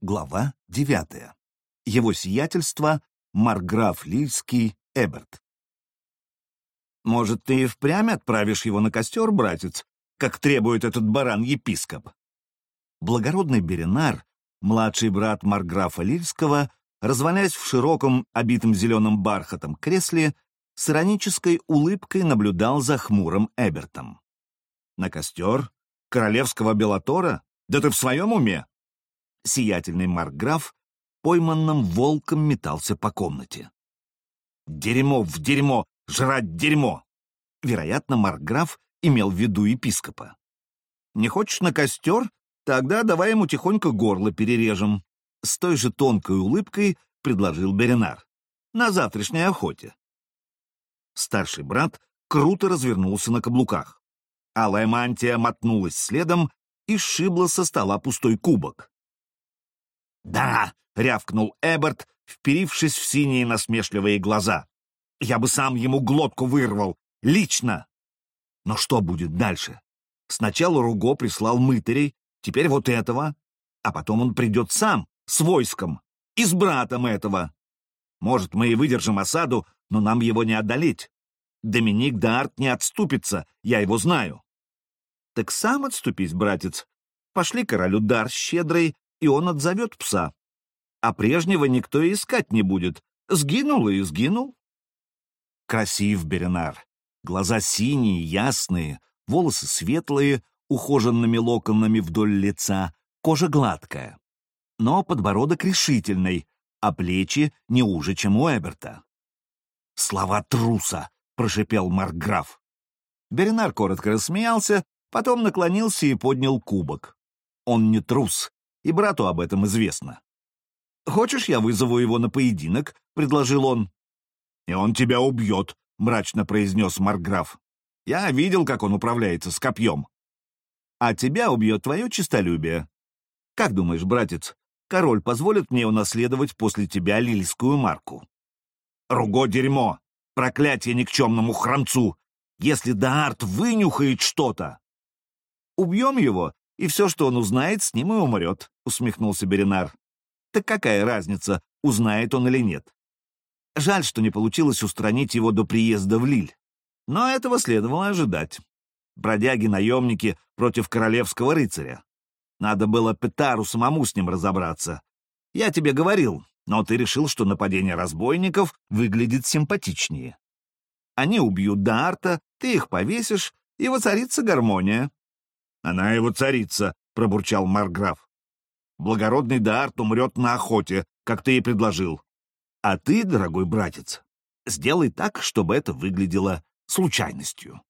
Глава девятая. Его сиятельство Марграф Лильский Эберт. «Может, ты и впрямь отправишь его на костер, братец, как требует этот баран-епископ?» Благородный Беринар, младший брат Марграфа Лильского, развалясь в широком, обитом зеленым бархатом кресле, с иронической улыбкой наблюдал за хмурым Эбертом. «На костер? Королевского Белатора? Да ты в своем уме?» Сиятельный Маркграф пойманным волком метался по комнате. «Дерьмо в дерьмо! Жрать дерьмо!» Вероятно, Маркграф имел в виду епископа. «Не хочешь на костер? Тогда давай ему тихонько горло перережем». С той же тонкой улыбкой предложил Беринар. «На завтрашней охоте». Старший брат круто развернулся на каблуках. Алая мантия мотнулась следом и сшибла со стола пустой кубок. «Да!» — рявкнул Эберт, вперившись в синие насмешливые глаза. «Я бы сам ему глотку вырвал! Лично!» Но что будет дальше? Сначала Руго прислал мытарей, теперь вот этого, а потом он придет сам, с войском, и с братом этого. Может, мы и выдержим осаду, но нам его не одолеть. Доминик Д'Арт не отступится, я его знаю. Так сам отступись, братец. Пошли королю дар щедрый, и он отзовет пса. А прежнего никто и искать не будет. Сгинул и сгинул. Красив Беринар. Глаза синие, ясные, волосы светлые, ухоженными локонами вдоль лица, кожа гладкая. Но подбородок решительный, а плечи не уже, чем у Эберта. «Слова труса!» — прошипел Маркграф. Беринар коротко рассмеялся, потом наклонился и поднял кубок. Он не трус, и брату об этом известно. «Хочешь, я вызову его на поединок?» — предложил он. «И он тебя убьет», — мрачно произнес Маркграф. «Я видел, как он управляется с копьем». «А тебя убьет твое честолюбие. Как думаешь, братец, король позволит мне унаследовать после тебя лильскую марку?» «Руго дерьмо! Проклятие никчемному храмцу! Если Даарт вынюхает что-то!» «Убьем его и все, что он узнает, с ним и умрет», — усмехнулся Беринар. «Так какая разница, узнает он или нет? Жаль, что не получилось устранить его до приезда в Лиль. Но этого следовало ожидать. Бродяги-наемники против королевского рыцаря. Надо было Петару самому с ним разобраться. Я тебе говорил, но ты решил, что нападение разбойников выглядит симпатичнее. Они убьют Дарта, ты их повесишь, и воцарится гармония. Она его царица, пробурчал Марграф. Благородный Даарт умрет на охоте, как ты и предложил. А ты, дорогой братец, сделай так, чтобы это выглядело случайностью.